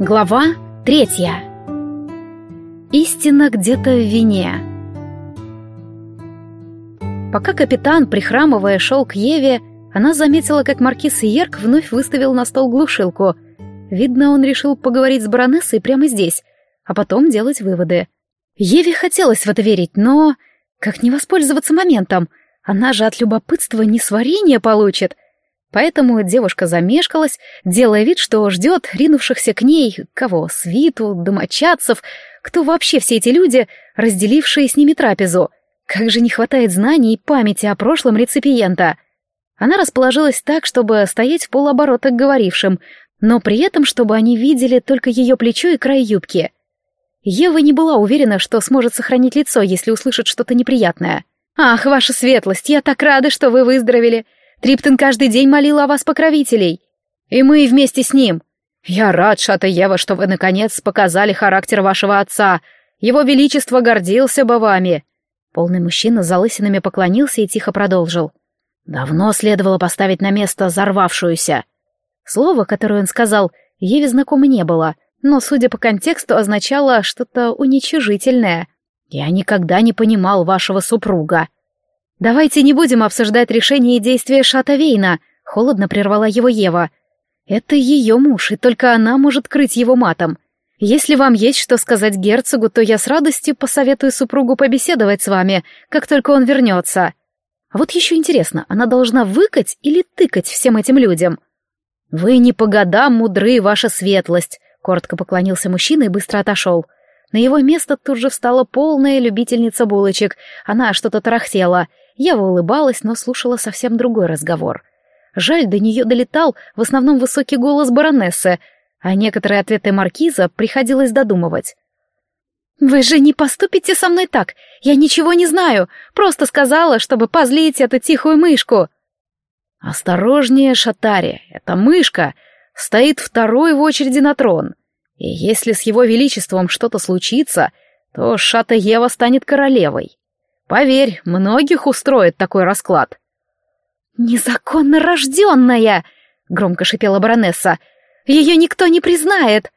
Глава третья. Истина где-то в вине. Пока капитан, прихрамывая, шел к Еве, она заметила, как маркиз Йерк вновь выставил на стол глушилку. Видно, он решил поговорить с баронессой прямо здесь, а потом делать выводы. Еве хотелось в это верить, но... Как не воспользоваться моментом? Она же от любопытства не сварение получит — Поэтому девушка замешкалась, делая вид, что ждет ринувшихся к ней, кого, свиту, домочадцев, кто вообще все эти люди, разделившие с ними трапезу. Как же не хватает знаний и памяти о прошлом реципиента. Она расположилась так, чтобы стоять в полоборота к говорившим, но при этом, чтобы они видели только ее плечо и край юбки. Ева не была уверена, что сможет сохранить лицо, если услышит что-то неприятное. «Ах, ваша светлость, я так рада, что вы выздоровели!» Триптон каждый день молил о вас покровителей. И мы вместе с ним. Я рад, Шата Ева, что вы, наконец, показали характер вашего отца. Его Величество гордился бы вами». Полный мужчина с залысинами поклонился и тихо продолжил. «Давно следовало поставить на место взорвавшуюся». Слово, которое он сказал, Еве знакомо не было, но, судя по контексту, означало что-то уничижительное. «Я никогда не понимал вашего супруга», «Давайте не будем обсуждать решение и действия Шатавейна», — холодно прервала его Ева. «Это ее муж, и только она может крыть его матом. Если вам есть что сказать герцогу, то я с радостью посоветую супругу побеседовать с вами, как только он вернется. А вот еще интересно, она должна выкать или тыкать всем этим людям?» «Вы не по годам мудры, ваша светлость», — коротко поклонился мужчина и быстро отошел. На его место тут же встала полная любительница булочек. Она что-то тарахтела — Ева улыбалась, но слушала совсем другой разговор. Жаль, до нее долетал в основном высокий голос баронессы, а некоторые ответы маркиза приходилось додумывать. «Вы же не поступите со мной так! Я ничего не знаю! Просто сказала, чтобы позлить эту тихую мышку!» «Осторожнее, Шатари, эта мышка стоит второй в очереди на трон, и если с его величеством что-то случится, то Шата Ева станет королевой. Поверь, многих устроит такой расклад. «Незаконно рожденная!» — громко шипела баронесса. «Ее никто не признает!»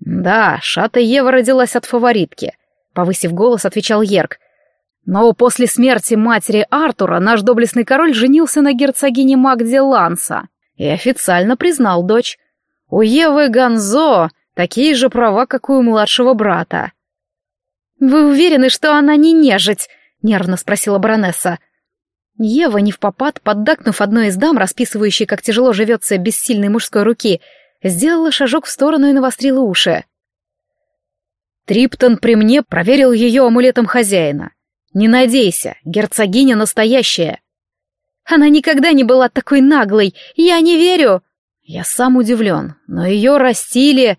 «Да, Шата Ева родилась от фаворитки», — повысив голос, отвечал Ерк. «Но после смерти матери Артура наш доблестный король женился на герцогине Магде Ланса и официально признал дочь. У Евы Ганзо такие же права, как у младшего брата». «Вы уверены, что она не нежить?» — нервно спросила баронесса. Ева, не в попад, поддакнув одной из дам, расписывающей, как тяжело живется без сильной мужской руки, сделала шажок в сторону и навострила уши. Триптон при мне проверил ее амулетом хозяина. Не надейся, герцогиня настоящая. Она никогда не была такой наглой, я не верю. Я сам удивлен, но ее растили...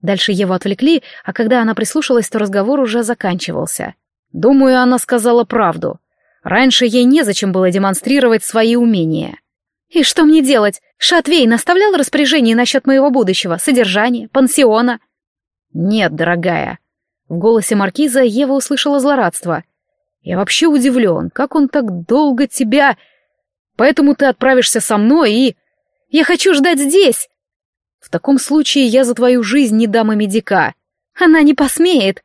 Дальше Еву отвлекли, а когда она прислушалась, то разговор уже заканчивался. Думаю, она сказала правду. Раньше ей незачем было демонстрировать свои умения. «И что мне делать? Шатвей наставлял распоряжение насчет моего будущего, содержания, пансиона?» «Нет, дорогая». В голосе маркиза Ева услышала злорадство. «Я вообще удивлен, как он так долго тебя... Поэтому ты отправишься со мной и... Я хочу ждать здесь!» «В таком случае я за твою жизнь не дам и медика». «Она не посмеет».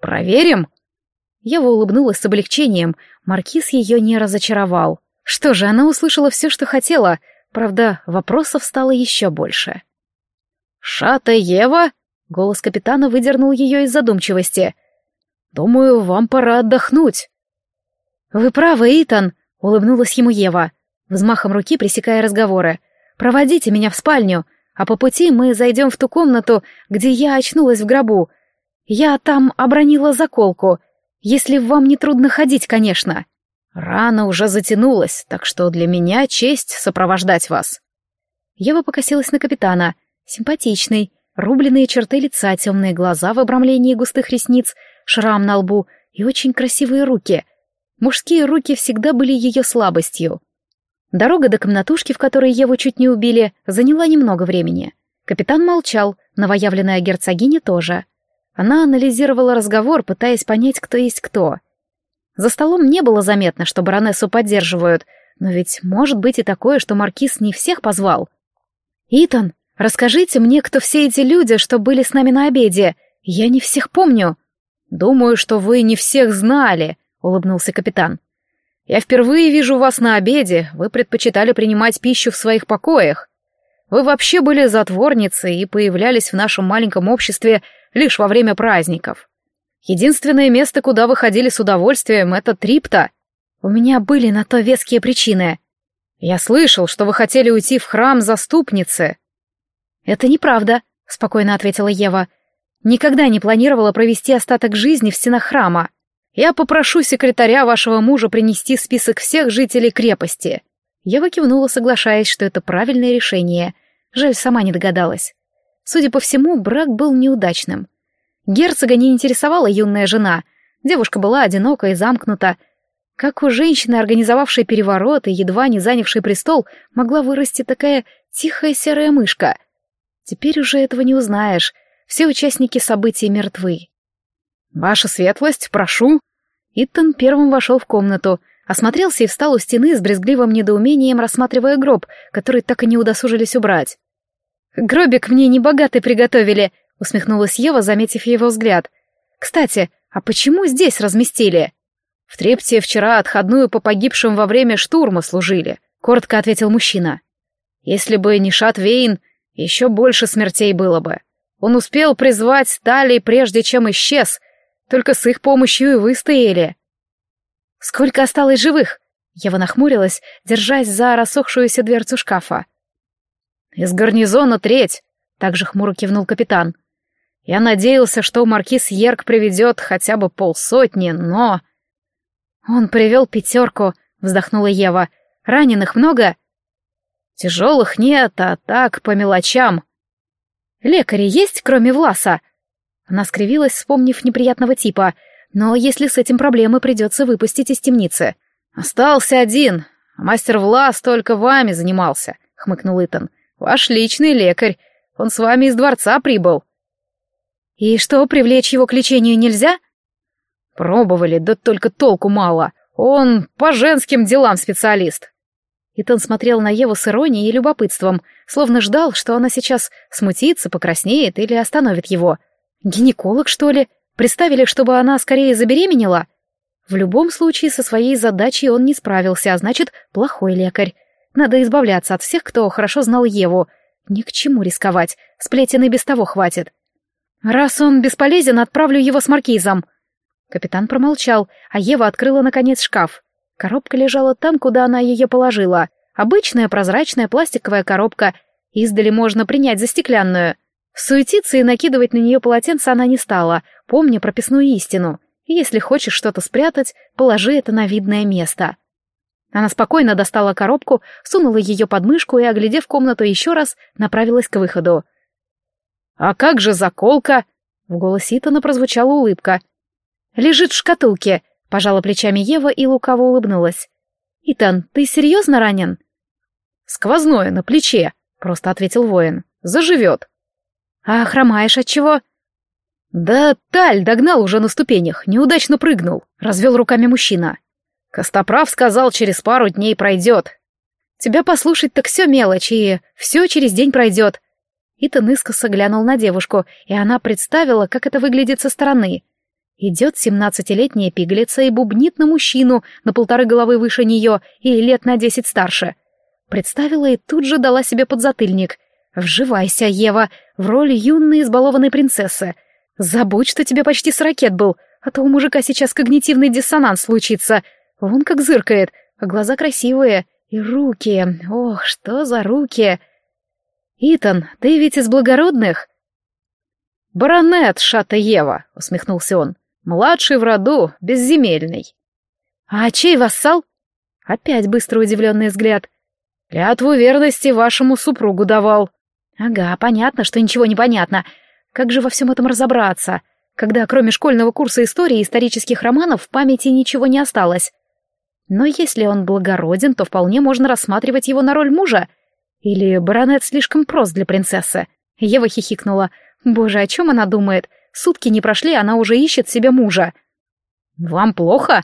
«Проверим?» Ева улыбнулась с облегчением, маркиз ее не разочаровал. Что же, она услышала все, что хотела, правда, вопросов стало еще больше. «Шата Ева?» — голос капитана выдернул ее из задумчивости. «Думаю, вам пора отдохнуть». «Вы правы, Итан», — улыбнулась ему Ева, взмахом руки пресекая разговоры. «Проводите меня в спальню, а по пути мы зайдем в ту комнату, где я очнулась в гробу. Я там обронила заколку — если вам не трудно ходить, конечно. Рана уже затянулась, так что для меня честь сопровождать вас. Ева покосилась на капитана. Симпатичный, рубленые черты лица, темные глаза в обрамлении густых ресниц, шрам на лбу и очень красивые руки. Мужские руки всегда были ее слабостью. Дорога до комнатушки, в которой Еву чуть не убили, заняла немного времени. Капитан молчал, новоявленная герцогиня тоже. Она анализировала разговор, пытаясь понять, кто есть кто. За столом не было заметно, что баронессу поддерживают, но ведь может быть и такое, что маркиз не всех позвал. «Итан, Расскажите мне, кто все эти люди, что были с нами на обеде. Я не всех помню». «Думаю, что вы не всех знали», — улыбнулся капитан. «Я впервые вижу вас на обеде. Вы предпочитали принимать пищу в своих покоях. Вы вообще были затворницей и появлялись в нашем маленьком обществе лишь во время праздников. Единственное место, куда вы ходили с удовольствием, это Трипта. У меня были на то веские причины. Я слышал, что вы хотели уйти в храм заступницы. Это неправда, спокойно ответила Ева. Никогда не планировала провести остаток жизни в стенах храма. Я попрошу секретаря вашего мужа принести список всех жителей крепости. Ева кивнула, соглашаясь, что это правильное решение. Жаль, сама не догадалась. Судя по всему, брак был неудачным. Герцога не интересовала юная жена. Девушка была одинока и замкнута. Как у женщины, организовавшей переворот и едва не занявшей престол, могла вырасти такая тихая серая мышка? Теперь уже этого не узнаешь. Все участники событий мертвы. «Ваша светлость, прошу!» Иттон первым вошел в комнату, осмотрелся и встал у стены с брезгливым недоумением, рассматривая гроб, который так и не удосужились убрать. «Гробик мне небогатый приготовили», усмехнулась Ева, заметив его взгляд. «Кстати, а почему здесь разместили?» «В Трепте вчера отходную по погибшим во время штурма служили», — коротко ответил мужчина. «Если бы не Шат Вейн, еще больше смертей было бы. Он успел призвать Талий, прежде чем исчез, только с их помощью и выстояли». «Сколько осталось живых?» Ева нахмурилась, держась за рассохшуюся дверцу шкафа. «Из гарнизона треть», — также хмуро кивнул капитан. Я надеялся, что маркиз Ерк приведет хотя бы полсотни, но... Он привел пятерку, вздохнула Ева. Раненых много? Тяжелых нет, а так по мелочам. Лекари есть, кроме Власа? Она скривилась, вспомнив неприятного типа. Но если с этим проблемы, придется выпустить из темницы. Остался один. Мастер Влас только вами занимался, хмыкнул Итан. Ваш личный лекарь. Он с вами из дворца прибыл. «И что, привлечь его к лечению нельзя?» «Пробовали, да только толку мало. Он по женским делам специалист». Итан смотрел на Еву с иронией и любопытством, словно ждал, что она сейчас смутится, покраснеет или остановит его. «Гинеколог, что ли? Представили, чтобы она скорее забеременела?» В любом случае, со своей задачей он не справился, а значит, плохой лекарь. Надо избавляться от всех, кто хорошо знал Еву. Ни к чему рисковать, сплетен и без того хватит. «Раз он бесполезен, отправлю его с маркизом». Капитан промолчал, а Ева открыла, наконец, шкаф. Коробка лежала там, куда она ее положила. Обычная прозрачная пластиковая коробка. Издали можно принять за стеклянную. Суетиться и накидывать на нее полотенце она не стала, помня прописную истину. Если хочешь что-то спрятать, положи это на видное место. Она спокойно достала коробку, сунула ее под мышку и, оглядев комнату еще раз, направилась к выходу. «А как же заколка?» В голосе Итана прозвучала улыбка. «Лежит в шкатулке», — пожала плечами Ева и лукаво улыбнулась. «Итан, ты серьезно ранен?» «Сквозное на плече», — просто ответил воин. «Заживет». «А хромаешь от чего?» «Да Таль догнал уже на ступенях, неудачно прыгнул», — развел руками мужчина. «Костоправ сказал, через пару дней пройдет». «Тебя послушать так все мелочь, и все через день пройдет», Итан искоса глянул на девушку, и она представила, как это выглядит со стороны. Идет семнадцатилетняя пиглица и бубнит на мужчину на полторы головы выше нее и лет на десять старше. Представила и тут же дала себе подзатыльник. «Вживайся, Ева, в роль юной избалованной принцессы. Забудь, что тебе почти сорокет был, а то у мужика сейчас когнитивный диссонанс случится. Вон как зыркает, а глаза красивые, и руки, ох, что за руки!» «Итан, ты ведь из благородных?» «Баронет Шата-Ева», — усмехнулся он. «Младший в роду, безземельный». «А чей вассал?» Опять быстро удивленный взгляд. «Клятву верности вашему супругу давал». «Ага, понятно, что ничего не понятно. Как же во всем этом разобраться, когда кроме школьного курса истории и исторических романов в памяти ничего не осталось? Но если он благороден, то вполне можно рассматривать его на роль мужа — или баронет слишком прост для принцессы? Ева хихикнула. Боже, о чем она думает? Сутки не прошли, она уже ищет себе мужа. «Вам плохо?»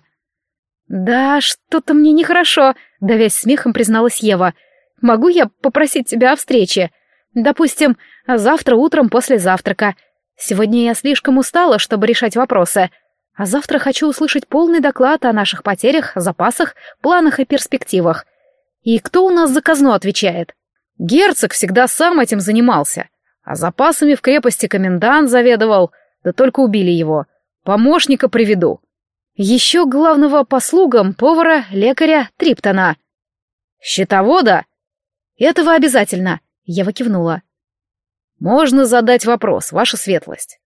«Да, что-то мне нехорошо», — давясь смехом призналась Ева. «Могу я попросить тебя о встрече? Допустим, завтра утром после завтрака. Сегодня я слишком устала, чтобы решать вопросы. А завтра хочу услышать полный доклад о наших потерях, запасах, планах и перспективах. И кто у нас за казну отвечает? Герцог всегда сам этим занимался. А запасами в крепости комендант заведовал, да только убили его. Помощника приведу. Еще главного по слугам, повара, лекаря, Триптона. Счетовода? Этого обязательно. Ева кивнула. Можно задать вопрос, ваша светлость.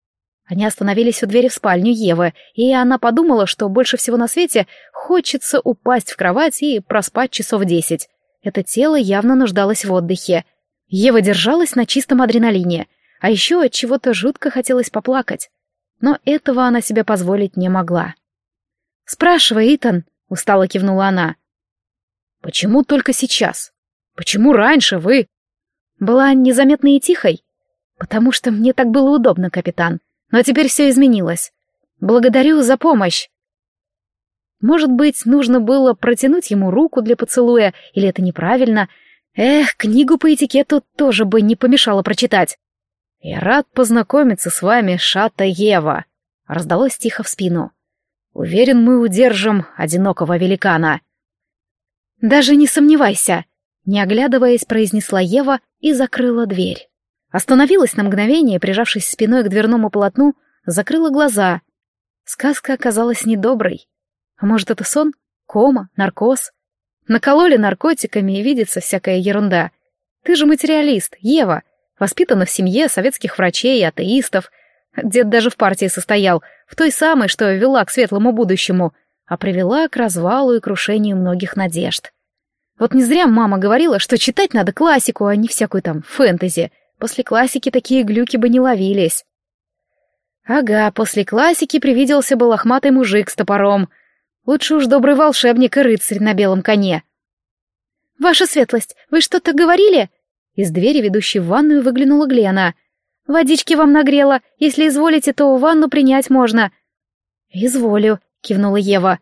Они остановились у двери в спальню Евы, и она подумала, что больше всего на свете хочется упасть в кровать и проспать часов десять. Это тело явно нуждалось в отдыхе. Ева держалась на чистом адреналине, а еще от чего-то жутко хотелось поплакать. Но этого она себе позволить не могла. «Спрашивай, Итан», — устало кивнула она. «Почему только сейчас? Почему раньше вы...» Была незаметной и тихой. «Потому что мне так было удобно, капитан. Но теперь все изменилось. Благодарю за помощь». Может быть, нужно было протянуть ему руку для поцелуя, или это неправильно. Эх, книгу по этикету тоже бы не помешало прочитать. «Я рад познакомиться с вами, Шата Ева», — раздалось тихо в спину. Уверен, мы удержим одинокого великана. Даже не сомневайся, не оглядываясь, произнесла Ева и закрыла дверь. Остановилась на мгновение, прижавшись спиной к дверному полотну, закрыла глаза. Сказка оказалась недоброй. А может, это сон? Кома? Наркоз? Накололи наркотиками и видится всякая ерунда. Ты же материалист, Ева, воспитана в семье советских врачей и атеистов — Дед даже в партии состоял, в той самой, что вела к светлому будущему, а привела к развалу и крушению многих надежд. Вот не зря мама говорила, что читать надо классику, а не всякую там фэнтези. После классики такие глюки бы не ловились. Ага, после классики привиделся бы лохматый мужик с топором. Лучше уж добрый волшебник и рыцарь на белом коне. «Ваша светлость, вы что-то говорили?» Из двери, ведущей в ванную, выглянула Глена. Водички вам нагрела. Если изволите, то ванну принять можно». «Изволю», — кивнула Ева.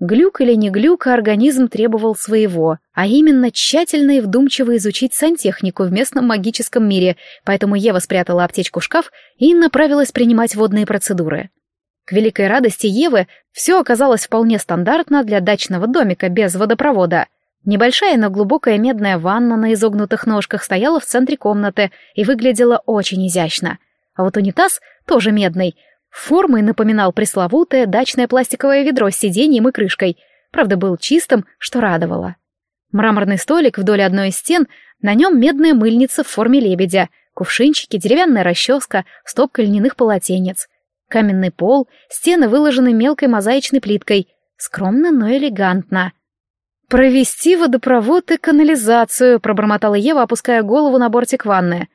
Глюк или не глюк, а организм требовал своего, а именно тщательно и вдумчиво изучить сантехнику в местном магическом мире, поэтому Ева спрятала аптечку в шкаф и направилась принимать водные процедуры. К великой радости Евы все оказалось вполне стандартно для дачного домика без водопровода — Небольшая, но глубокая медная ванна на изогнутых ножках стояла в центре комнаты и выглядела очень изящно. А вот унитаз, тоже медный, формой напоминал пресловутое дачное пластиковое ведро с сиденьем и крышкой, правда, был чистым, что радовало. Мраморный столик вдоль одной из стен, на нем медная мыльница в форме лебедя, кувшинчики, деревянная расческа, стопка льняных полотенец. Каменный пол, стены выложены мелкой мозаичной плиткой. Скромно, но элегантно. «Провести водопровод и канализацию», — пробормотала Ева, опуская голову на бортик ванны.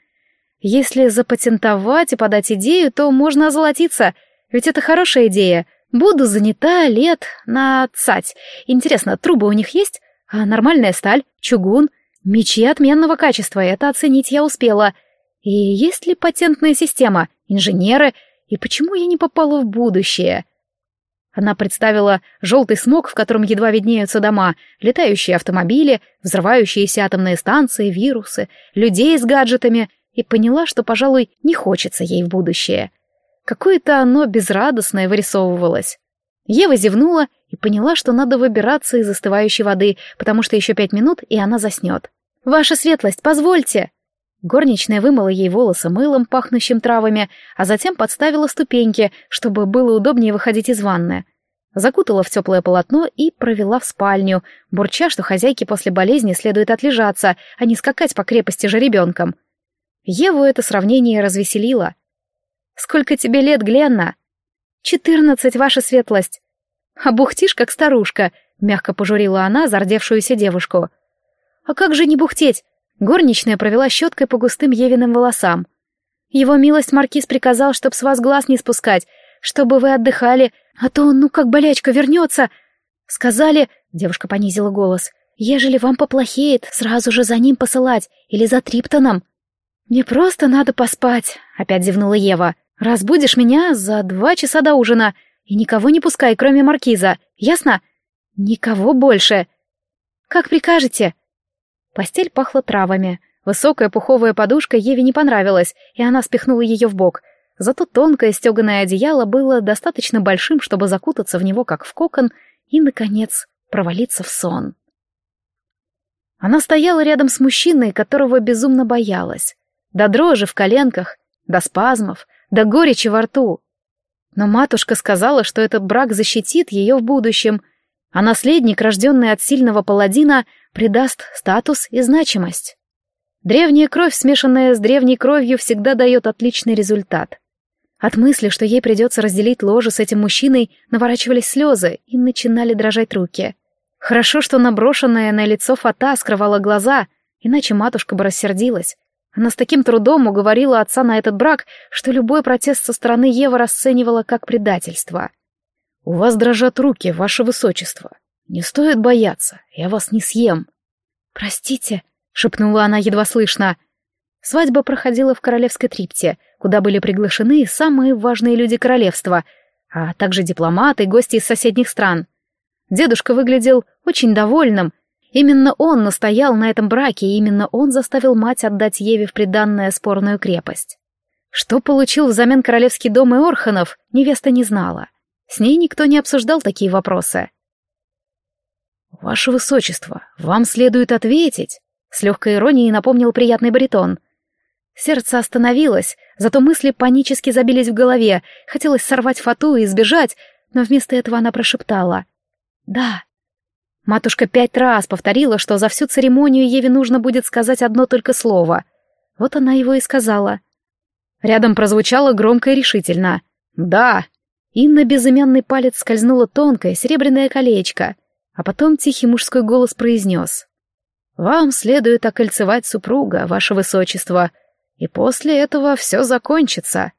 «Если запатентовать и подать идею, то можно озолотиться, ведь это хорошая идея. Буду занята лет на цать. Интересно, трубы у них есть? А нормальная сталь, чугун, мечи отменного качества, это оценить я успела. И есть ли патентная система, инженеры, и почему я не попала в будущее?» Она представила желтый смог, в котором едва виднеются дома, летающие автомобили, взрывающиеся атомные станции, вирусы, людей с гаджетами, и поняла, что, пожалуй, не хочется ей в будущее. Какое-то оно безрадостное вырисовывалось. Ева зевнула и поняла, что надо выбираться из остывающей воды, потому что еще пять минут, и она заснет. «Ваша светлость, позвольте!» Горничная вымыла ей волосы мылом, пахнущим травами, а затем подставила ступеньки, чтобы было удобнее выходить из ванны. Закутала в теплое полотно и провела в спальню, бурча, что хозяйке после болезни следует отлежаться, а не скакать по крепости же ребенком. Еву это сравнение развеселило. «Сколько тебе лет, Гленна?» «Четырнадцать, ваша светлость». «А бухтишь, как старушка», — мягко пожурила она зардевшуюся девушку. «А как же не бухтеть? Горничная провела щеткой по густым Евиным волосам. «Его милость Маркиз приказал, чтоб с вас глаз не спускать, чтобы вы отдыхали, а то ну, как болячка, вернется!» «Сказали...» — девушка понизила голос. «Ежели вам поплохеет, сразу же за ним посылать, или за Триптоном». «Мне просто надо поспать», — опять зевнула Ева. «Разбудишь меня за два часа до ужина, и никого не пускай, кроме Маркиза, ясно?» «Никого больше». «Как прикажете», Постель пахла травами. Высокая пуховая подушка Еве не понравилась, и она спихнула ее в бок. Зато тонкое стеганое одеяло было достаточно большим, чтобы закутаться в него, как в кокон, и, наконец, провалиться в сон. Она стояла рядом с мужчиной, которого безумно боялась. До дрожи в коленках, до спазмов, до горечи во рту. Но матушка сказала, что этот брак защитит ее в будущем, а наследник, рожденный от сильного паладина, придаст статус и значимость. Древняя кровь, смешанная с древней кровью, всегда дает отличный результат. От мысли, что ей придется разделить ложе с этим мужчиной, наворачивались слезы и начинали дрожать руки. Хорошо, что наброшенная на лицо фата скрывала глаза, иначе матушка бы рассердилась. Она с таким трудом уговорила отца на этот брак, что любой протест со стороны Евы расценивала как предательство. «У вас дрожат руки, ваше высочество. Не стоит бояться, я вас не съем». «Простите», — шепнула она едва слышно. Свадьба проходила в королевской трипте, куда были приглашены самые важные люди королевства, а также дипломаты и гости из соседних стран. Дедушка выглядел очень довольным, Именно он настоял на этом браке, и именно он заставил мать отдать Еве в приданное спорную крепость. Что получил взамен королевский дом и Орханов, невеста не знала. С ней никто не обсуждал такие вопросы. «Ваше высочество, вам следует ответить», — с легкой иронией напомнил приятный баритон. Сердце остановилось, зато мысли панически забились в голове, хотелось сорвать фату и сбежать, но вместо этого она прошептала. «Да, Матушка пять раз повторила, что за всю церемонию Еве нужно будет сказать одно только слово. Вот она его и сказала. Рядом прозвучало громко и решительно. «Да!» И на безымянный палец скользнуло тонкое серебряное колечко, а потом тихий мужской голос произнес. «Вам следует окольцевать супруга, ваше высочество, и после этого все закончится».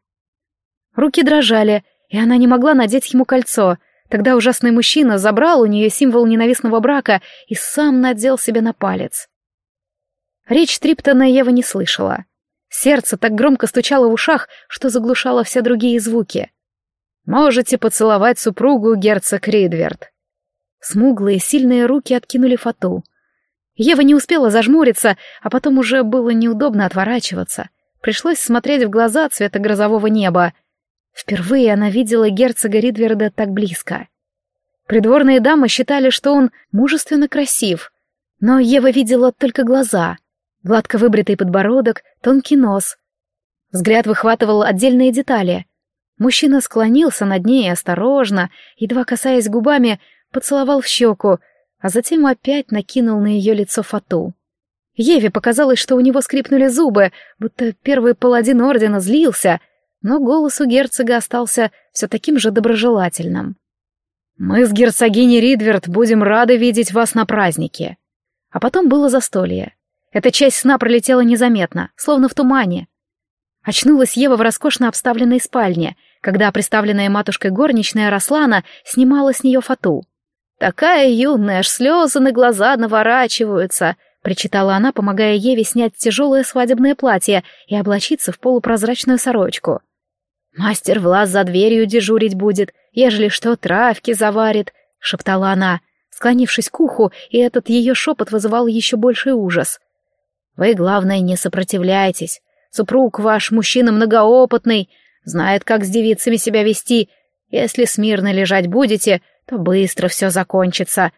Руки дрожали, и она не могла надеть ему кольцо — Тогда ужасный мужчина забрал у нее символ ненавистного брака и сам надел себе на палец. Речь Триптона Ева не слышала. Сердце так громко стучало в ушах, что заглушало все другие звуки. «Можете поцеловать супругу, герцог Ридверт». Смуглые, сильные руки откинули фату. Ева не успела зажмуриться, а потом уже было неудобно отворачиваться. Пришлось смотреть в глаза цвета грозового неба — Впервые она видела герцога Ридверда так близко. Придворные дамы считали, что он мужественно красив, но Ева видела только глаза, гладко выбритый подбородок, тонкий нос. Взгляд выхватывал отдельные детали. Мужчина склонился над ней осторожно, едва касаясь губами, поцеловал в щеку, а затем опять накинул на ее лицо фату. Еве показалось, что у него скрипнули зубы, будто первый паладин ордена злился — но голос у герцога остался все таким же доброжелательным. «Мы с герцогиней Ридверт будем рады видеть вас на празднике». А потом было застолье. Эта часть сна пролетела незаметно, словно в тумане. Очнулась Ева в роскошно обставленной спальне, когда представленная матушкой горничная Рослана снимала с нее фату. «Такая юная, аж слезы на глаза наворачиваются», — причитала она, помогая Еве снять тяжелое свадебное платье и облачиться в полупрозрачную сорочку. «Мастер Влас за дверью дежурить будет, ежели что, травки заварит», — шептала она, склонившись к уху, и этот ее шепот вызывал еще больший ужас. «Вы, главное, не сопротивляйтесь. Супруг ваш мужчина многоопытный, знает, как с девицами себя вести. Если смирно лежать будете, то быстро все закончится.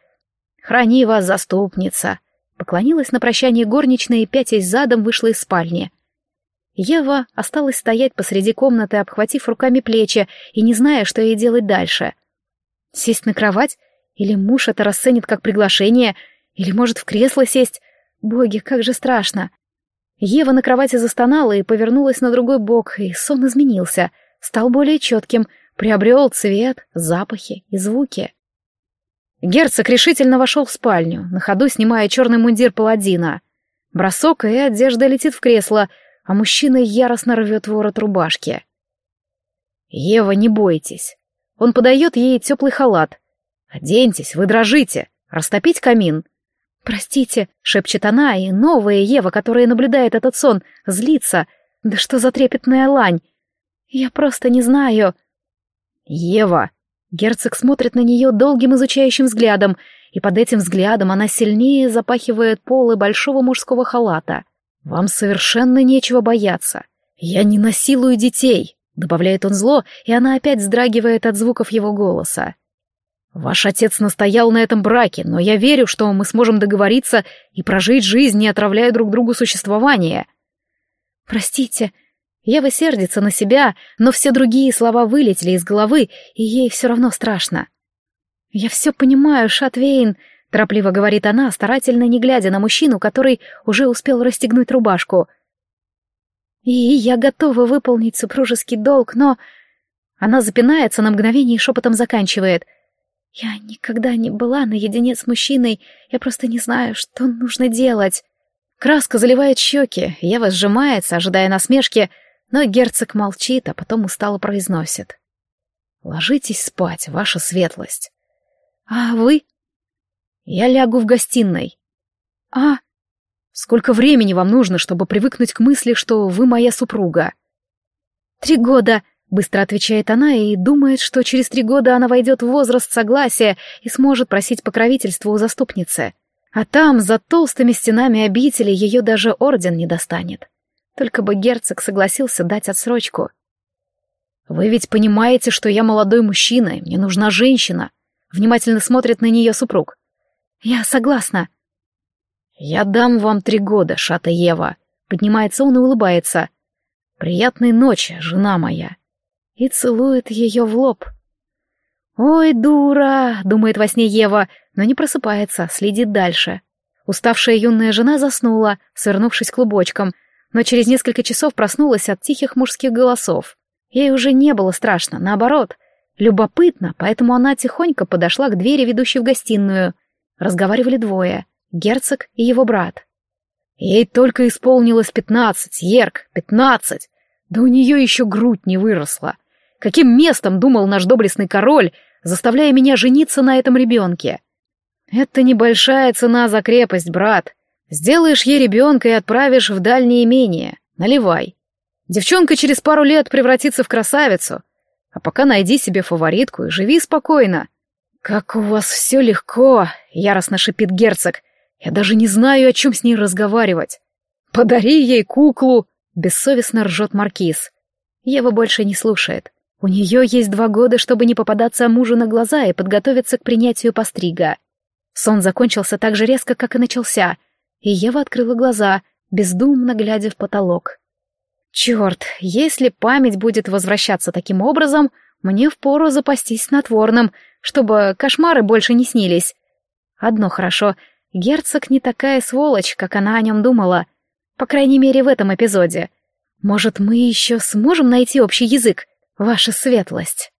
Храни вас, заступница!» Поклонилась на прощание горничная и, пятясь задом, вышла из спальни. Ева осталась стоять посреди комнаты, обхватив руками плечи и не зная, что ей делать дальше. Сесть на кровать? Или муж это расценит как приглашение? Или, может, в кресло сесть? Боги, как же страшно! Ева на кровати застонала и повернулась на другой бок, и сон изменился, стал более четким, приобрел цвет, запахи и звуки. Герцог решительно вошел в спальню, на ходу снимая черный мундир паладина. Бросок, и одежда летит в кресло — а мужчина яростно рвет ворот рубашки. «Ева, не бойтесь. Он подает ей теплый халат. Оденьтесь, вы дрожите. Растопить камин». «Простите», — шепчет она, и новая Ева, которая наблюдает этот сон, злится. «Да что за трепетная лань? Я просто не знаю». «Ева!» Герцог смотрит на нее долгим изучающим взглядом, и под этим взглядом она сильнее запахивает полы большого мужского халата — «Вам совершенно нечего бояться. Я не насилую детей», — добавляет он зло, и она опять вздрагивает от звуков его голоса. «Ваш отец настоял на этом браке, но я верю, что мы сможем договориться и прожить жизнь, не отравляя друг другу существование». «Простите», Ева сердится на себя, но все другие слова вылетели из головы, и ей все равно страшно. «Я все понимаю, Шатвейн», — торопливо говорит она, старательно не глядя на мужчину, который уже успел расстегнуть рубашку. «И я готова выполнить супружеский долг, но...» Она запинается на мгновение и шепотом заканчивает. «Я никогда не была наедине с мужчиной, я просто не знаю, что нужно делать». Краска заливает щеки, Ева сжимается, ожидая насмешки, но герцог молчит, а потом устало произносит. «Ложитесь спать, ваша светлость». «А вы?» «Я лягу в гостиной». «А?» «Сколько времени вам нужно, чтобы привыкнуть к мысли, что вы моя супруга?» «Три года», — быстро отвечает она и думает, что через три года она войдет в возраст согласия и сможет просить покровительства у заступницы. А там, за толстыми стенами обители, ее даже орден не достанет. Только бы герцог согласился дать отсрочку. «Вы ведь понимаете, что я молодой мужчина, и мне нужна женщина», Внимательно смотрит на нее супруг. «Я согласна». «Я дам вам три года, Шата Ева», — поднимается он и улыбается. «Приятной ночи, жена моя». И целует ее в лоб. «Ой, дура!» — думает во сне Ева, но не просыпается, следит дальше. Уставшая юная жена заснула, свернувшись клубочком, но через несколько часов проснулась от тихих мужских голосов. Ей уже не было страшно, наоборот — Любопытно, поэтому она тихонько подошла к двери, ведущей в гостиную. Разговаривали двое — герцог и его брат. Ей только исполнилось пятнадцать, Ерк, пятнадцать. Да у нее еще грудь не выросла. Каким местом думал наш доблестный король, заставляя меня жениться на этом ребенке? Это небольшая цена за крепость, брат. Сделаешь ей ребенка и отправишь в дальнее имение. Наливай. Девчонка через пару лет превратится в красавицу, а пока найди себе фаворитку и живи спокойно. Как у вас все легко, яростно шипит герцог. Я даже не знаю, о чем с ней разговаривать. Подари ей куклу, бессовестно ржет маркиз. Ева больше не слушает. У нее есть два года, чтобы не попадаться мужу на глаза и подготовиться к принятию пострига. Сон закончился так же резко, как и начался, и Ева открыла глаза, бездумно глядя в потолок. Черт, если память будет возвращаться таким образом, мне впору запастись снотворным, чтобы кошмары больше не снились. Одно хорошо, герцог не такая сволочь, как она о нем думала. По крайней мере, в этом эпизоде. Может, мы еще сможем найти общий язык, ваша светлость?